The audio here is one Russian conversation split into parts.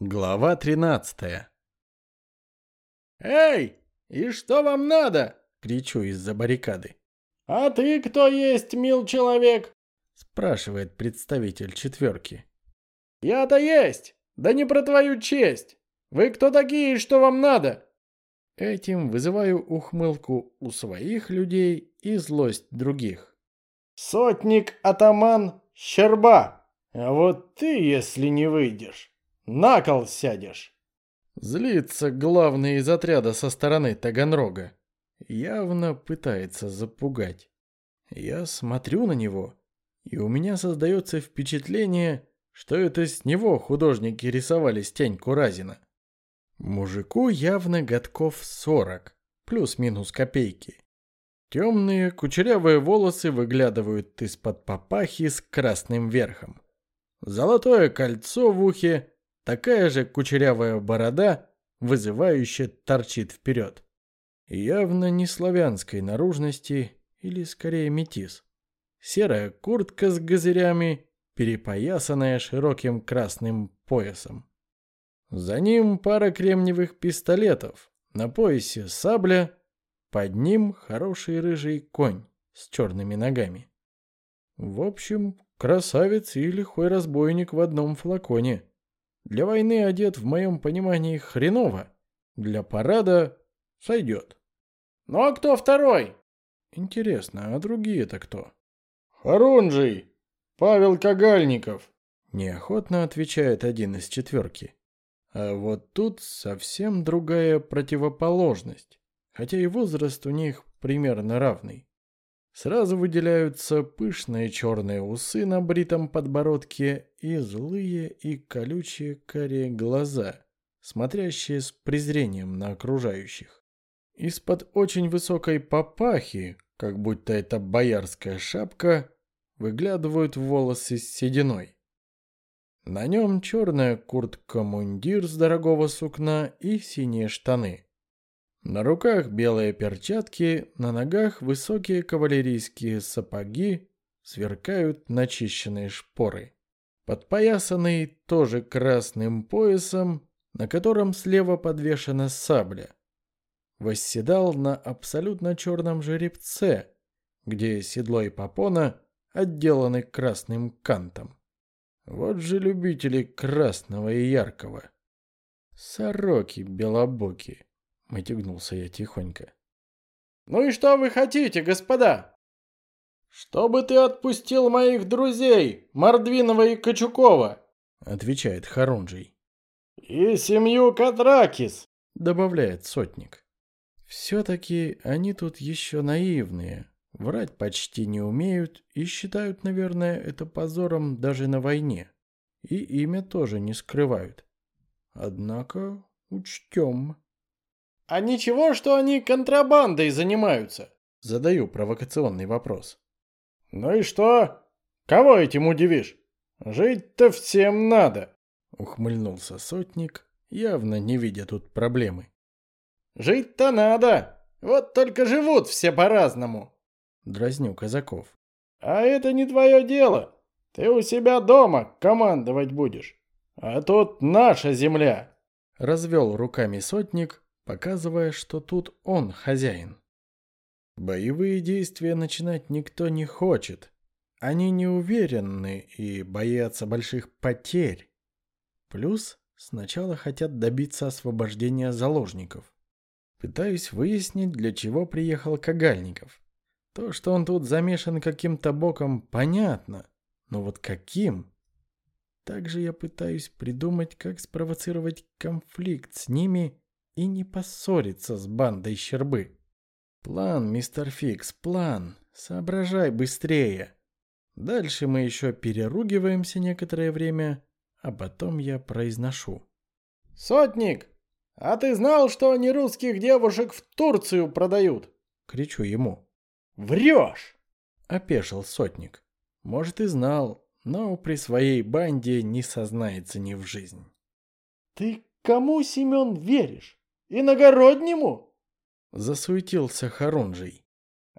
Глава 13 «Эй, и что вам надо?» — кричу из-за баррикады. «А ты кто есть, мил человек?» — спрашивает представитель четверки. «Я-то есть, да не про твою честь. Вы кто такие и что вам надо?» Этим вызываю ухмылку у своих людей и злость других. «Сотник-атаман Щерба, а вот ты, если не выйдешь, на кол сядешь. Злится главный из отряда со стороны Таганрога. Явно пытается запугать. Я смотрю на него, и у меня создается впечатление, что это с него художники рисовали Стеньку Разина. Мужику явно годков сорок, плюс-минус копейки. Темные кучерявые волосы выглядывают из-под папахи с красным верхом. Золотое кольцо в ухе Такая же кучерявая борода, вызывающе торчит вперед. Явно не славянской наружности, или скорее метис. Серая куртка с газырями, перепоясанная широким красным поясом. За ним пара кремниевых пистолетов, на поясе сабля, под ним хороший рыжий конь с черными ногами. В общем, красавец и лихой разбойник в одном флаконе. Для войны одет в моем понимании хреново. Для парада сойдет. Ну а кто второй? Интересно, а другие-то кто? Харунжий, Павел Кагальников. Неохотно отвечает один из четверки. А вот тут совсем другая противоположность. Хотя и возраст у них примерно равный. Сразу выделяются пышные черные усы на бритом подбородке и злые и колючие карие глаза, смотрящие с презрением на окружающих. Из-под очень высокой папахи, как будто это боярская шапка, выглядывают волосы с сединой. На нем черная куртка-мундир с дорогого сукна и синие штаны. На руках белые перчатки, на ногах высокие кавалерийские сапоги, сверкают начищенные шпоры. Подпоясанный тоже красным поясом, на котором слева подвешена сабля. Восседал на абсолютно черном жеребце, где седло и попона отделаны красным кантом. Вот же любители красного и яркого. Сороки белобоки. Матюгнулся я тихонько. «Ну и что вы хотите, господа?» «Чтобы ты отпустил моих друзей, Мордвинова и Качукова», — отвечает Харунжий. «И семью Катракис», — добавляет сотник. Все-таки они тут еще наивные, врать почти не умеют и считают, наверное, это позором даже на войне. И имя тоже не скрывают. Однако учтем. «А ничего, что они контрабандой занимаются?» Задаю провокационный вопрос. «Ну и что? Кого этим удивишь? Жить-то всем надо!» Ухмыльнулся сотник, явно не видя тут проблемы. «Жить-то надо! Вот только живут все по-разному!» Дразню казаков. «А это не твое дело. Ты у себя дома командовать будешь. А тут наша земля!» Развел руками сотник, показывая, что тут он хозяин. Боевые действия начинать никто не хочет. Они не уверены и боятся больших потерь. Плюс сначала хотят добиться освобождения заложников. Пытаюсь выяснить, для чего приехал Кагальников. То, что он тут замешан каким-то боком, понятно. Но вот каким? Также я пытаюсь придумать, как спровоцировать конфликт с ними и не поссориться с бандой Щербы. План, мистер Фикс, план. Соображай быстрее. Дальше мы еще переругиваемся некоторое время, а потом я произношу. «Сотник, а ты знал, что они русских девушек в Турцию продают?» Кричу ему. «Врешь!» Опешил сотник. Может и знал, но при своей банде не сознается ни в жизнь. «Ты кому, Семен, веришь? Иногороднему?» Засуетился Харунжий.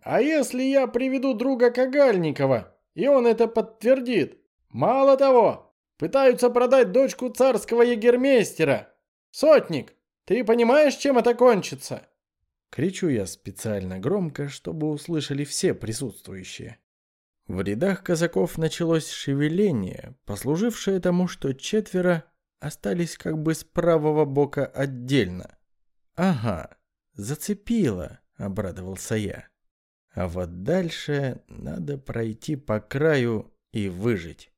«А если я приведу друга Кагальникова, и он это подтвердит? Мало того, Пытаются продать дочку царского егермейстера. Сотник, ты понимаешь, чем это кончится?» Кричу я специально громко, чтобы услышали все присутствующие. В рядах казаков началось шевеление, послужившее тому, что четверо остались как бы с правого бока отдельно. «Ага, зацепило», — обрадовался я. «А вот дальше надо пройти по краю и выжить».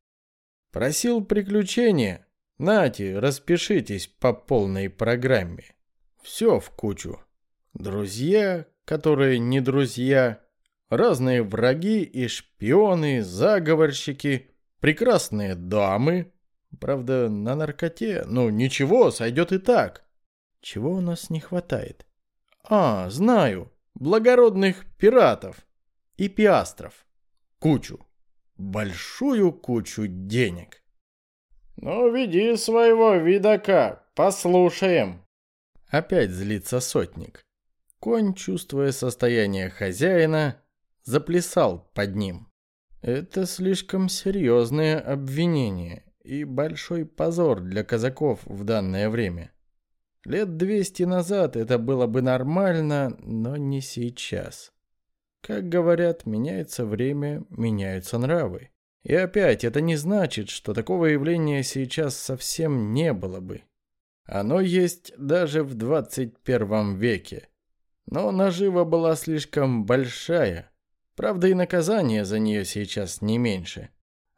«Просил приключения. Нате, распишитесь по полной программе. Все в кучу. Друзья, которые не друзья, разные враги и шпионы, заговорщики, прекрасные дамы. Правда, на наркоте, ну ничего, сойдет и так. Чего у нас не хватает? А, знаю, благородных пиратов и пиастров. Кучу. Большую кучу денег. Ну, веди своего видака, послушаем. Опять злится сотник. Конь, чувствуя состояние хозяина, заплясал под ним. Это слишком серьезное обвинение и большой позор для казаков в данное время. Лет двести назад это было бы нормально, но не сейчас. Как говорят, меняется время, меняются нравы. И опять, это не значит, что такого явления сейчас совсем не было бы. Оно есть даже в 21 веке. Но нажива была слишком большая, Правда, и наказание за нее сейчас не меньше.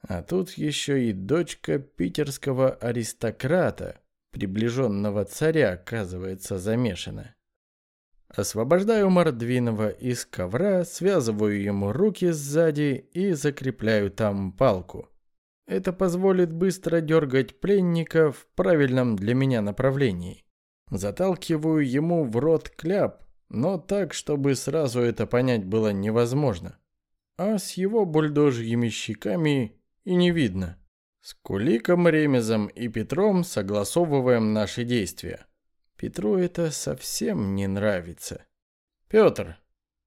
А тут еще и дочка питерского аристократа, приближенного царя, оказывается замешана. Освобождаю Мордвинова из ковра, связываю ему руки сзади и закрепляю там палку. Это позволит быстро дергать пленника в правильном для меня направлении. Заталкиваю ему в рот кляп, но так, чтобы сразу это понять было невозможно. А с его бульдожьими щеками и не видно. С Куликом, Ремезом и Петром согласовываем наши действия. Петру это совсем не нравится. Петр,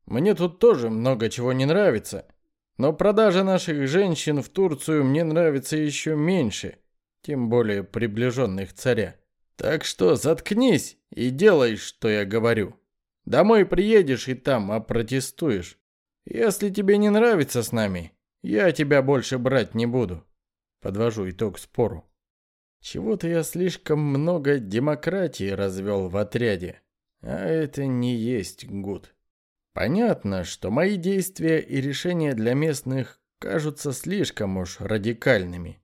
мне тут тоже много чего не нравится, но продажа наших женщин в Турцию мне нравится еще меньше, тем более приближенных царя. Так что заткнись и делай, что я говорю. Домой приедешь и там опротестуешь. Если тебе не нравится с нами, я тебя больше брать не буду. Подвожу итог спору. Чего-то я слишком много демократии развел в отряде. А это не есть гуд. Понятно, что мои действия и решения для местных кажутся слишком уж радикальными.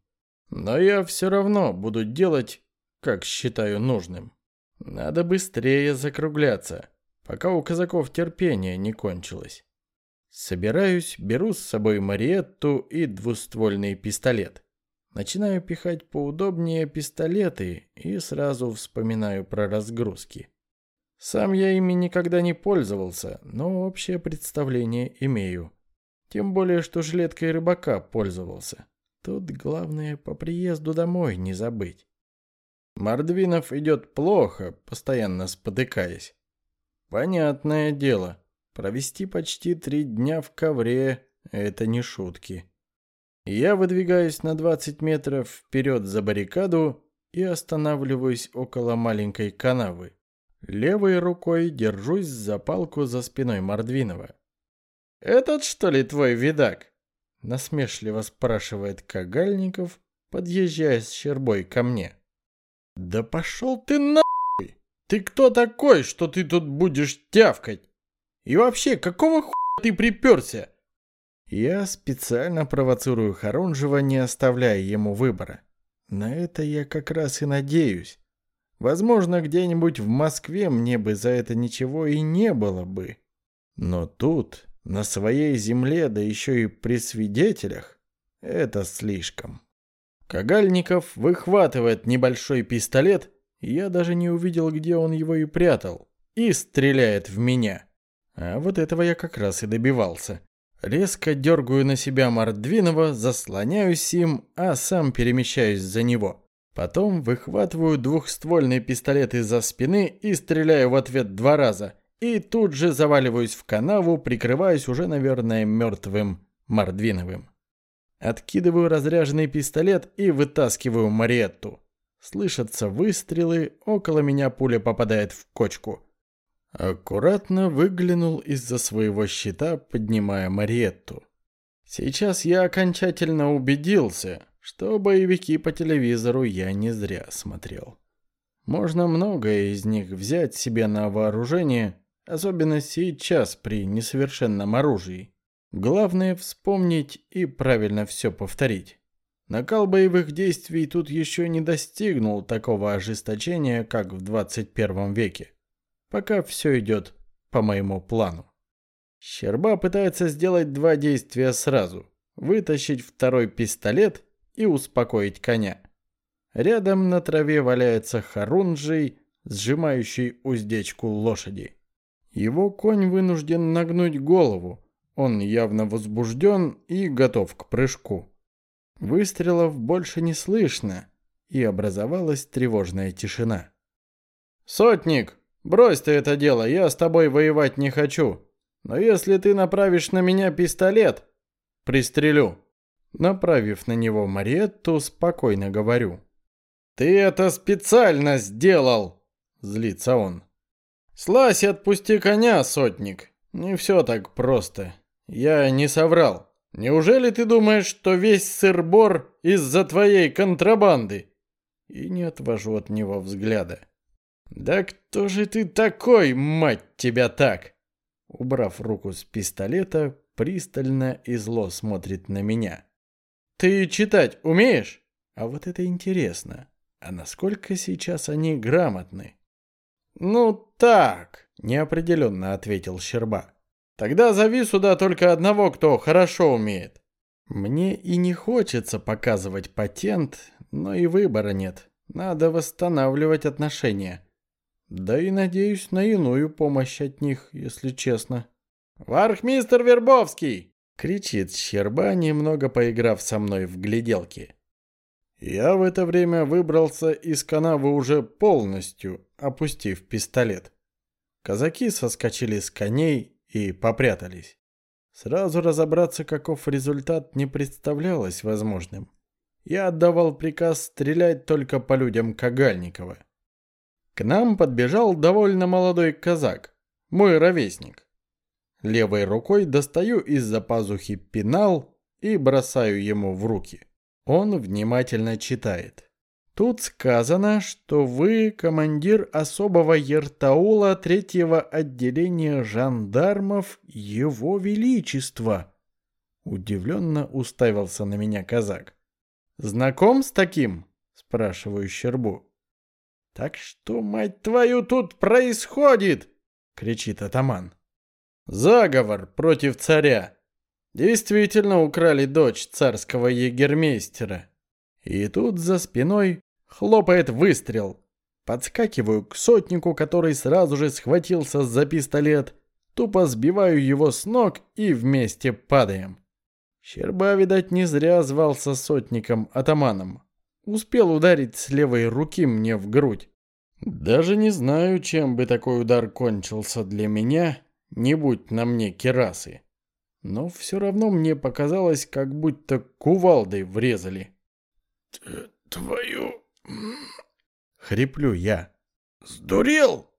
Но я все равно буду делать, как считаю нужным. Надо быстрее закругляться пока у казаков терпение не кончилось. Собираюсь, беру с собой Мариетту и двуствольный пистолет. Начинаю пихать поудобнее пистолеты и сразу вспоминаю про разгрузки. Сам я ими никогда не пользовался, но общее представление имею. Тем более, что жилеткой рыбака пользовался. Тут главное по приезду домой не забыть. Мордвинов идет плохо, постоянно спотыкаясь. Понятное дело, провести почти три дня в ковре – это не шутки. Я выдвигаюсь на 20 метров вперед за баррикаду и останавливаюсь около маленькой канавы. Левой рукой держусь за палку за спиной Мордвинова. «Этот, что ли, твой видак?» Насмешливо спрашивает Кагальников, подъезжая с щербой ко мне. «Да пошел ты на...» Ты кто такой, что ты тут будешь тявкать? И вообще, какого хуя ты приперся? Я специально провоцирую Харунжева, не оставляя ему выбора. На это я как раз и надеюсь. Возможно, где-нибудь в Москве мне бы за это ничего и не было бы. Но тут, на своей земле, да еще и при свидетелях, это слишком. Кагальников выхватывает небольшой пистолет я даже не увидел, где он его и прятал. И стреляет в меня. А вот этого я как раз и добивался. Резко дергаю на себя Мордвинова, заслоняюсь им, а сам перемещаюсь за него. Потом выхватываю двухствольный пистолет из-за спины и стреляю в ответ два раза. И тут же заваливаюсь в канаву, прикрываясь уже, наверное, мертвым Мордвиновым. Откидываю разряженный пистолет и вытаскиваю Мариетту. Слышатся выстрелы, около меня пуля попадает в кочку. Аккуратно выглянул из-за своего щита, поднимая Мариетту. Сейчас я окончательно убедился, что боевики по телевизору я не зря смотрел. Можно многое из них взять себе на вооружение, особенно сейчас при несовершенном оружии. Главное вспомнить и правильно все повторить. Накал боевых действий тут еще не достигнул такого ожесточения, как в 21 веке. Пока все идет по моему плану. Щерба пытается сделать два действия сразу. Вытащить второй пистолет и успокоить коня. Рядом на траве валяется Харунжий, сжимающий уздечку лошади. Его конь вынужден нагнуть голову. Он явно возбужден и готов к прыжку. Выстрелов больше не слышно, и образовалась тревожная тишина. «Сотник, брось ты это дело, я с тобой воевать не хочу. Но если ты направишь на меня пистолет, пристрелю». Направив на него Мариетту, спокойно говорю. «Ты это специально сделал!» — злится он. «Слазь и отпусти коня, сотник. Не все так просто. Я не соврал. Неужели ты думаешь, что весь сыр-бор из-за твоей контрабанды?» И не отвожу от него взгляда. «Да кто же ты такой, мать тебя так?» Убрав руку с пистолета, пристально и зло смотрит на меня. «Ты читать умеешь?» А вот это интересно. А насколько сейчас они грамотны? Ну так, неопределенно ответил Щерба. Тогда зови сюда только одного, кто хорошо умеет. Мне и не хочется показывать патент, но и выбора нет. Надо восстанавливать отношения. Да и надеюсь на иную помощь от них, если честно. «Вархмистер Вербовский!» — кричит Щерба, немного поиграв со мной в гляделки. Я в это время выбрался из канавы уже полностью, опустив пистолет. Казаки соскочили с коней и попрятались. Сразу разобраться, каков результат, не представлялось возможным. Я отдавал приказ стрелять только по людям Кагальникова. К нам подбежал довольно молодой казак, мой ровесник. Левой рукой достаю из-за пазухи пенал и бросаю ему в руки. Он внимательно читает. Тут сказано, что вы командир особого Ертаула третьего отделения жандармов Его Величества. Удивленно уставился на меня казак. Знаком с таким? Спрашиваю Щербу. Так что, мать твою, тут происходит? Кричит атаман. Заговор против царя. Действительно украли дочь царского егермейстера. И тут за спиной хлопает выстрел. Подскакиваю к сотнику, который сразу же схватился за пистолет, тупо сбиваю его с ног и вместе падаем. Щерба, видать, не зря звался сотником-атаманом. Успел ударить с левой руки мне в грудь. Даже не знаю, чем бы такой удар кончился для меня, не будь на мне керасы но все равно мне показалось, как будто кувалдой врезали. «Твою...» Хриплю я. «Сдурел?»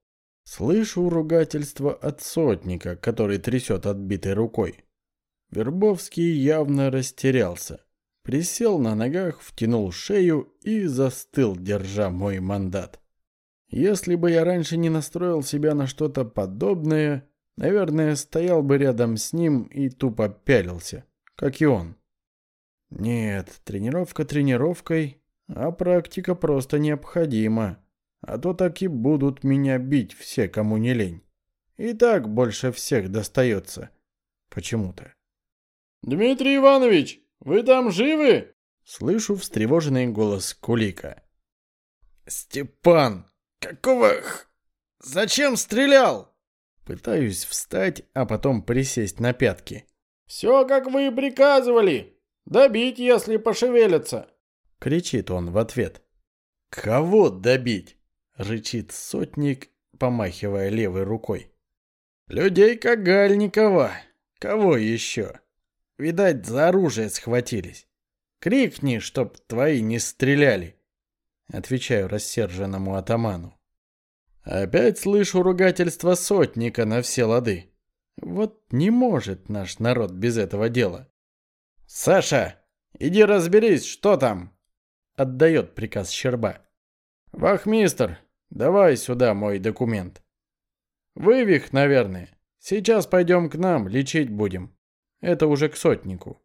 Слышу ругательство от сотника, который трясет отбитой рукой. Вербовский явно растерялся. Присел на ногах, втянул шею и застыл, держа мой мандат. Если бы я раньше не настроил себя на что-то подобное, Наверное, стоял бы рядом с ним и тупо пялился, как и он. Нет, тренировка тренировкой, а практика просто необходима. А то так и будут меня бить все, кому не лень. И так больше всех достается. Почему-то. «Дмитрий Иванович, вы там живы?» Слышу встревоженный голос Кулика. «Степан, какого... Зачем стрелял?» Пытаюсь встать, а потом присесть на пятки. «Все, как вы и приказывали. Добить, если пошевелятся!» Кричит он в ответ. «Кого добить?» Рычит сотник, помахивая левой рукой. «Людей Кагальникова. Кого еще? Видать, за оружие схватились. Крикни, чтоб твои не стреляли!» Отвечаю рассерженному атаману. Опять слышу ругательство сотника на все лады. Вот не может наш народ без этого дела. «Саша, иди разберись, что там!» Отдает приказ Щерба. «Вахмистр, давай сюда мой документ». «Вывих, наверное. Сейчас пойдем к нам, лечить будем. Это уже к сотнику».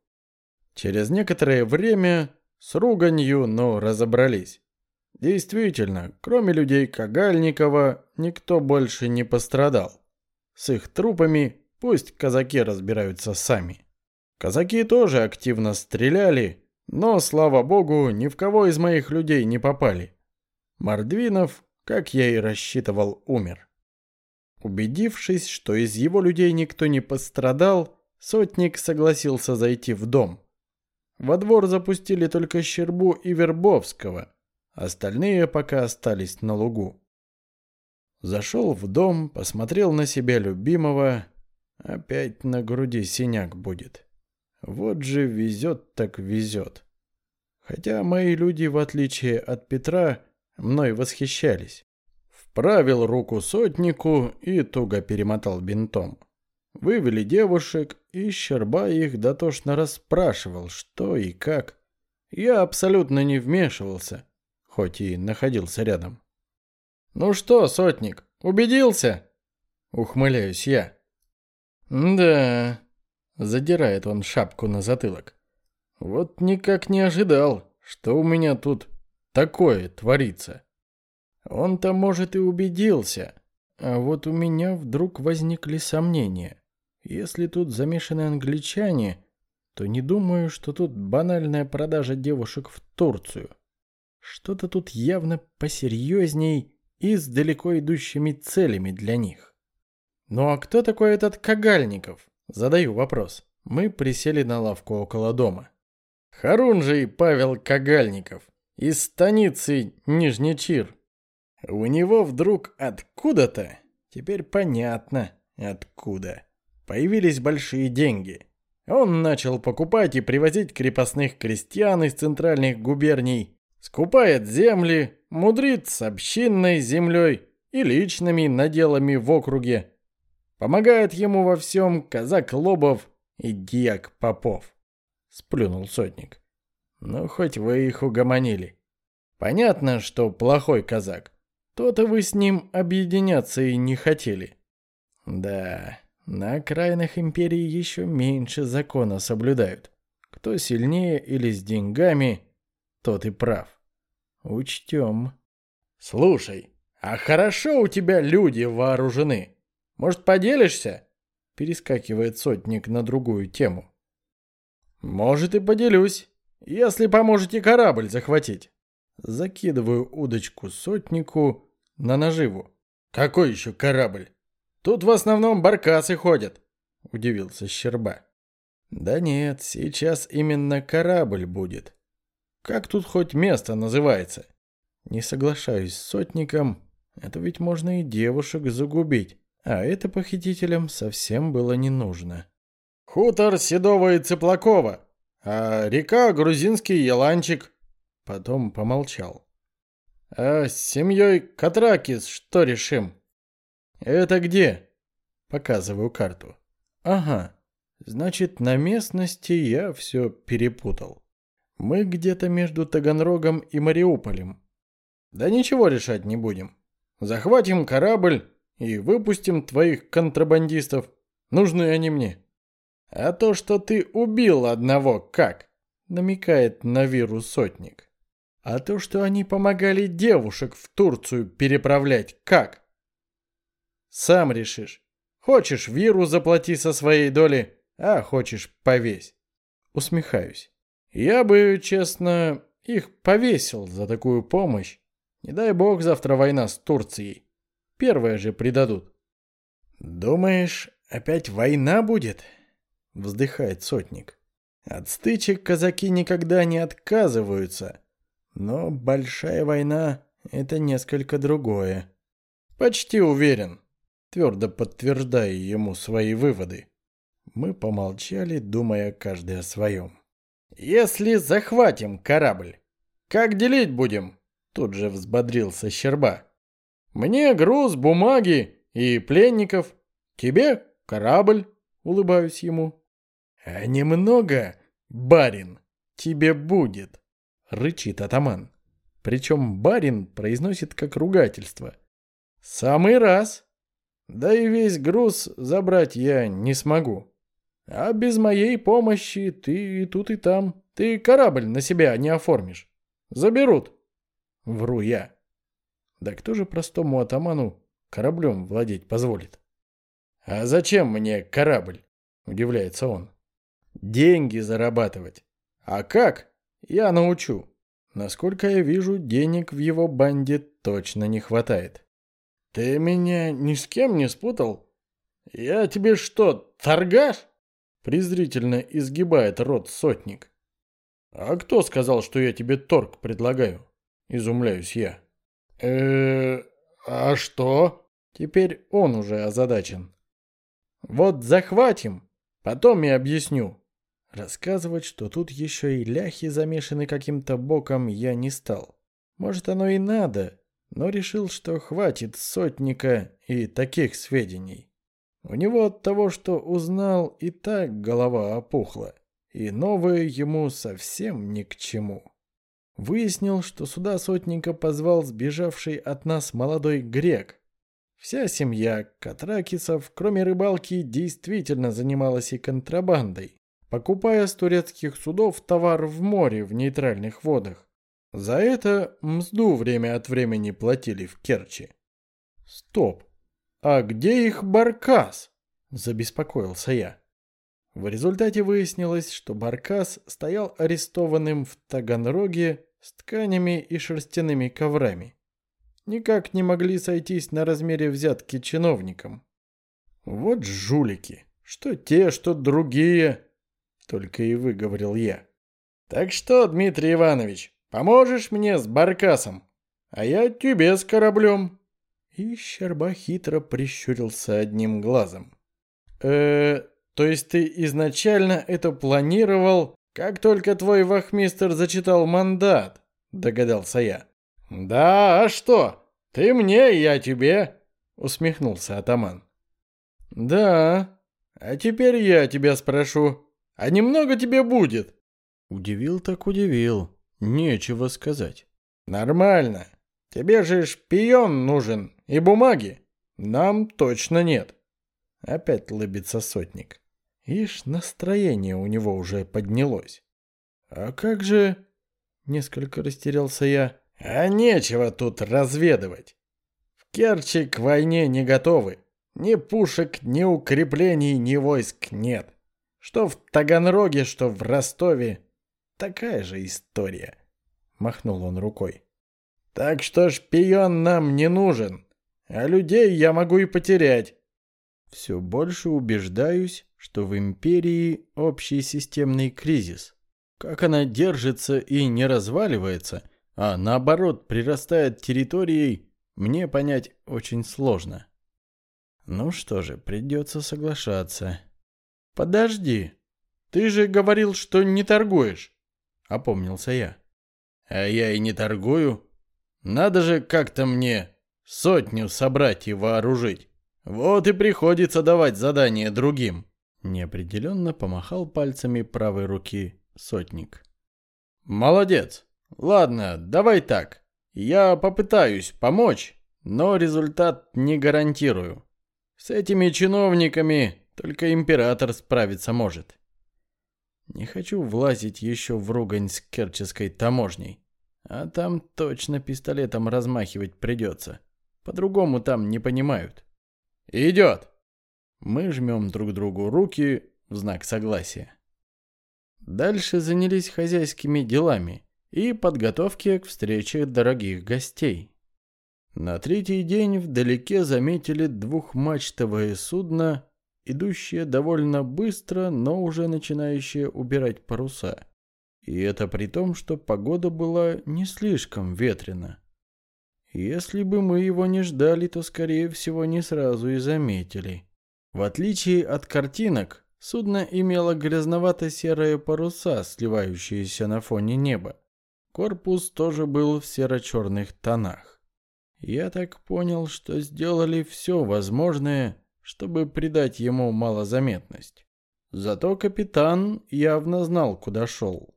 Через некоторое время с руганью, но разобрались. Действительно, кроме людей Кагальникова, никто больше не пострадал. С их трупами пусть казаки разбираются сами. Казаки тоже активно стреляли, но, слава богу, ни в кого из моих людей не попали. Мордвинов, как я и рассчитывал, умер. Убедившись, что из его людей никто не пострадал, сотник согласился зайти в дом. Во двор запустили только Щербу и Вербовского – Остальные пока остались на лугу. Зашел в дом, посмотрел на себя любимого. Опять на груди синяк будет. Вот же везет так везет. Хотя мои люди, в отличие от Петра, мной восхищались. Вправил руку сотнику и туго перемотал бинтом. Вывели девушек, и Щерба их дотошно расспрашивал, что и как. Я абсолютно не вмешивался, хоть и находился рядом. «Ну что, сотник, убедился?» Ухмыляюсь я. «Да...» Задирает он шапку на затылок. «Вот никак не ожидал, что у меня тут такое творится. Он-то, может, и убедился, а вот у меня вдруг возникли сомнения. Если тут замешаны англичане, то не думаю, что тут банальная продажа девушек в Турцию. Что-то тут явно посерьезней и с далеко идущими целями для них. Ну а кто такой этот Кагальников? Задаю вопрос. Мы присели на лавку около дома. Харунжий Павел Кагальников из станицы Нижнечир. У него вдруг откуда-то, теперь понятно откуда, появились большие деньги. Он начал покупать и привозить крепостных крестьян из центральных губерний Скупает земли, мудрит с общинной землей и личными наделами в округе. Помогает ему во всем казак Лобов и дьяк Попов. Сплюнул сотник. Ну, хоть вы их угомонили. Понятно, что плохой казак. То-то вы с ним объединяться и не хотели. Да, на окраинах империи еще меньше закона соблюдают. Кто сильнее или с деньгами – тот и прав. Учтем. Слушай, а хорошо у тебя люди вооружены. Может, поделишься? Перескакивает сотник на другую тему. Может и поделюсь, если поможете корабль захватить. Закидываю удочку сотнику на наживу. Какой еще корабль? Тут в основном баркасы ходят, удивился Щерба. Да нет, сейчас именно корабль будет. Как тут хоть место называется? Не соглашаюсь с сотником. Это ведь можно и девушек загубить. А это похитителям совсем было не нужно. Хутор Седова и Цыплакова. А река Грузинский Еланчик. Потом помолчал. А с семьей Катракис что решим? Это где? Показываю карту. Ага. Значит, на местности я все перепутал. Мы где-то между Таганрогом и Мариуполем. Да ничего решать не будем. Захватим корабль и выпустим твоих контрабандистов. Нужны они мне. А то, что ты убил одного, как? Намекает на вирус сотник. А то, что они помогали девушек в Турцию переправлять, как? Сам решишь. Хочешь виру заплати со своей доли, а хочешь повесь. Усмехаюсь. Я бы, честно, их повесил за такую помощь. Не дай бог завтра война с Турцией. Первое же предадут. Думаешь, опять война будет? Вздыхает сотник. От стычек казаки никогда не отказываются. Но большая война — это несколько другое. Почти уверен, твердо подтверждая ему свои выводы. Мы помолчали, думая каждый о своем. Если захватим корабль, как делить будем? Тут же взбодрился Щерба. Мне груз, бумаги и пленников. Тебе корабль, улыбаюсь ему. А немного, барин, тебе будет, рычит атаман. Причем барин произносит как ругательство. Самый раз. Да и весь груз забрать я не смогу. А без моей помощи ты и тут, и там. Ты корабль на себя не оформишь. Заберут. Вру я. Да кто же простому атаману кораблем владеть позволит? А зачем мне корабль? Удивляется он. Деньги зарабатывать. А как? Я научу. Насколько я вижу, денег в его банде точно не хватает. Ты меня ни с кем не спутал? Я тебе что, торгаш? Презрительно изгибает рот сотник. А кто сказал, что я тебе торг предлагаю? Изумляюсь я. э а что? Теперь он уже озадачен. Вот захватим, потом и объясню. Рассказывать, что тут еще и ляхи замешаны каким-то боком, я не стал. Может, оно и надо, но решил, что хватит сотника и таких сведений. У него от того, что узнал, и так голова опухла, и новое ему совсем ни к чему. Выяснил, что сюда сотника позвал сбежавший от нас молодой грек. Вся семья Катракисов, кроме рыбалки, действительно занималась и контрабандой, покупая с турецких судов товар в море в нейтральных водах. За это мзду время от времени платили в Керчи. Стоп. А где их баркас? Забеспокоился я. В результате выяснилось, что баркас стоял арестованным в Таганроге с тканями и шерстяными коврами. Никак не могли сойтись на размере взятки чиновникам. Вот жулики. Что те, что другие. Только и выговорил я. Так что, Дмитрий Иванович, Поможешь мне с баркасом, а я тебе с кораблем». И Щерба хитро прищурился одним глазом. э то есть ты изначально это планировал, как только твой вахмистр зачитал мандат?» Догадался я. «Да, а что? Ты мне, я тебе!» Усмехнулся атаман. «Да, а теперь я тебя спрошу, а немного тебе будет?» Удивил так удивил. Нечего сказать. Нормально. Тебе же шпион нужен и бумаги. Нам точно нет. Опять лыбится сотник. Ишь, настроение у него уже поднялось. А как же... Несколько растерялся я. А нечего тут разведывать. В Керчи к войне не готовы. Ни пушек, ни укреплений, ни войск нет. Что в Таганроге, что в Ростове Такая же история. Махнул он рукой. Так что шпион нам не нужен, а людей я могу и потерять. Все больше убеждаюсь, что в империи общий системный кризис. Как она держится и не разваливается, а наоборот прирастает территорией, мне понять очень сложно. Ну что же, придется соглашаться. Подожди, ты же говорил, что не торгуешь. — опомнился я. «А я и не торгую. Надо же как-то мне сотню собрать и вооружить. Вот и приходится давать задание другим». Неопределенно помахал пальцами правой руки сотник. «Молодец. Ладно, давай так. Я попытаюсь помочь, но результат не гарантирую. С этими чиновниками только император справиться может. Не хочу влазить еще в ругань с керческой таможней. А там точно пистолетом размахивать придется. По-другому там не понимают. Идет! Мы жмем друг другу руки в знак согласия. Дальше занялись хозяйскими делами и подготовки к встрече дорогих гостей. На третий день вдалеке заметили двухмачтовое судно идущая довольно быстро, но уже начинающая убирать паруса. И это при том, что погода была не слишком ветрена. Если бы мы его не ждали, то, скорее всего, не сразу и заметили. В отличие от картинок, Судно имело грязновато-серые паруса, сливающиеся на фоне неба. Корпус тоже был в серо-черных тонах. Я так понял, что сделали все возможное, чтобы придать ему малозаметность. Зато капитан явно знал, куда шел.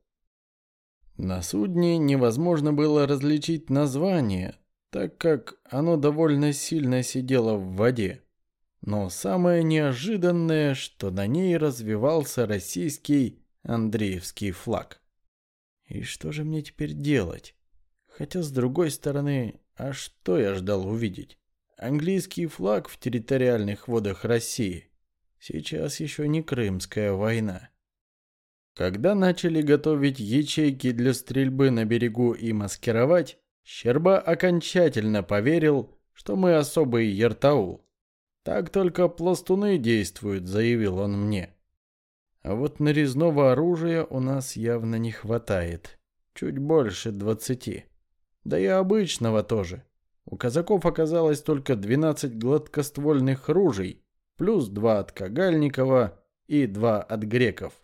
На судне невозможно было различить название, так как оно довольно сильно сидело в воде. Но самое неожиданное, что на ней развивался российский Андреевский флаг. И что же мне теперь делать? Хотя, с другой стороны, а что я ждал увидеть? Английский флаг в территориальных водах России. Сейчас еще не Крымская война. Когда начали готовить ячейки для стрельбы на берегу и маскировать, Щерба окончательно поверил, что мы особый Ертаул. Так только пластуны действуют, заявил он мне. А вот нарезного оружия у нас явно не хватает. Чуть больше двадцати. Да и обычного тоже. У казаков оказалось только 12 гладкоствольных ружей, плюс два от Кагальникова и два от греков.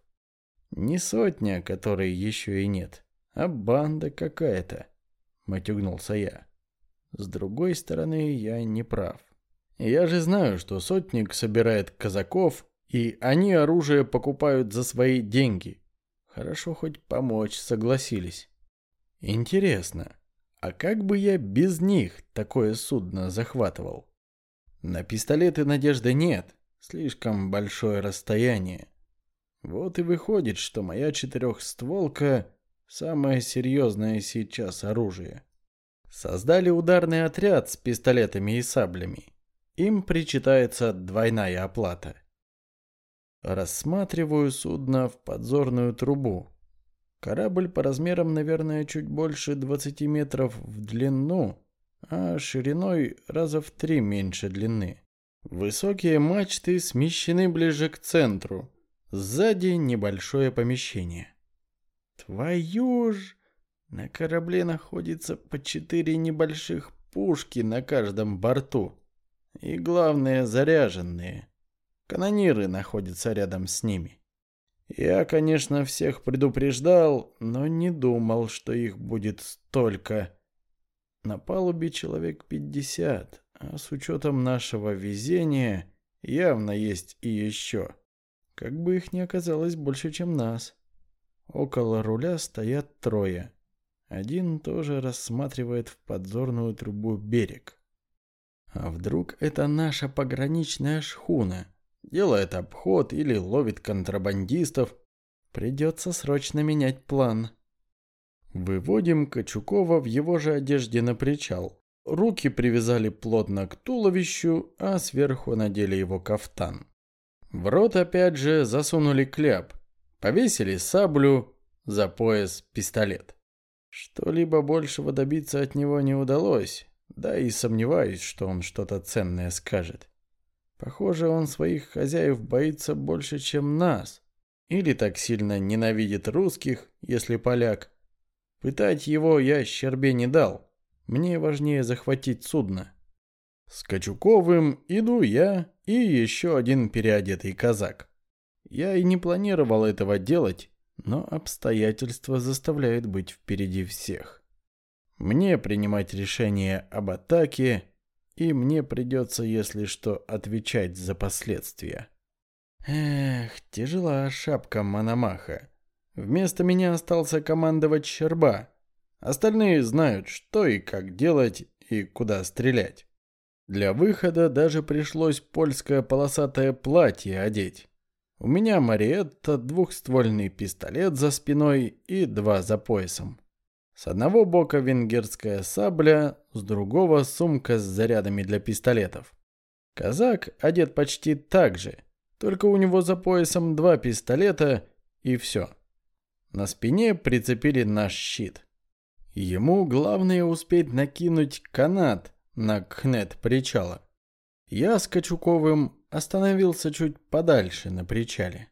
Не сотня, которой еще и нет, а банда какая-то, матюгнулся я. С другой стороны, я не прав. Я же знаю, что сотник собирает казаков, и они оружие покупают за свои деньги. Хорошо хоть помочь согласились. Интересно, а как бы я без них такое судно захватывал? На пистолеты надежды нет, слишком большое расстояние. Вот и выходит, что моя четырехстволка – самое серьезное сейчас оружие. Создали ударный отряд с пистолетами и саблями. Им причитается двойная оплата. Рассматриваю судно в подзорную трубу. Корабль по размерам, наверное, чуть больше 20 метров в длину, а шириной раза в три меньше длины. Высокие мачты смещены ближе к центру, Сзади небольшое помещение. Твою ж! На корабле находится по четыре небольших пушки на каждом борту. И главное, заряженные. Канониры находятся рядом с ними. Я, конечно, всех предупреждал, но не думал, что их будет столько. На палубе человек пятьдесят, а с учетом нашего везения явно есть и еще. Как бы их ни оказалось больше, чем нас. Около руля стоят трое. Один тоже рассматривает в подзорную трубу берег. А вдруг это наша пограничная шхуна? Делает обход или ловит контрабандистов? Придется срочно менять план. Выводим Качукова в его же одежде на причал. Руки привязали плотно к туловищу, а сверху надели его кафтан. В рот опять же засунули кляп, повесили саблю, за пояс пистолет. Что-либо большего добиться от него не удалось, да и сомневаюсь, что он что-то ценное скажет. Похоже, он своих хозяев боится больше, чем нас. Или так сильно ненавидит русских, если поляк. Пытать его я щербе не дал. Мне важнее захватить судно. С Качуковым иду я и еще один переодетый казак. Я и не планировал этого делать, но обстоятельства заставляют быть впереди всех. Мне принимать решение об атаке, и мне придется, если что, отвечать за последствия. Эх, тяжела шапка Мономаха. Вместо меня остался командовать Щерба. Остальные знают, что и как делать, и куда стрелять. Для выхода даже пришлось польское полосатое платье одеть. У меня Мариетта, двухствольный пистолет за спиной и два за поясом. С одного бока венгерская сабля, с другого сумка с зарядами для пистолетов. Казак одет почти так же, только у него за поясом два пистолета и все. На спине прицепили наш щит. Ему главное успеть накинуть канат – на кнет причала. Я с Качуковым остановился чуть подальше на причале.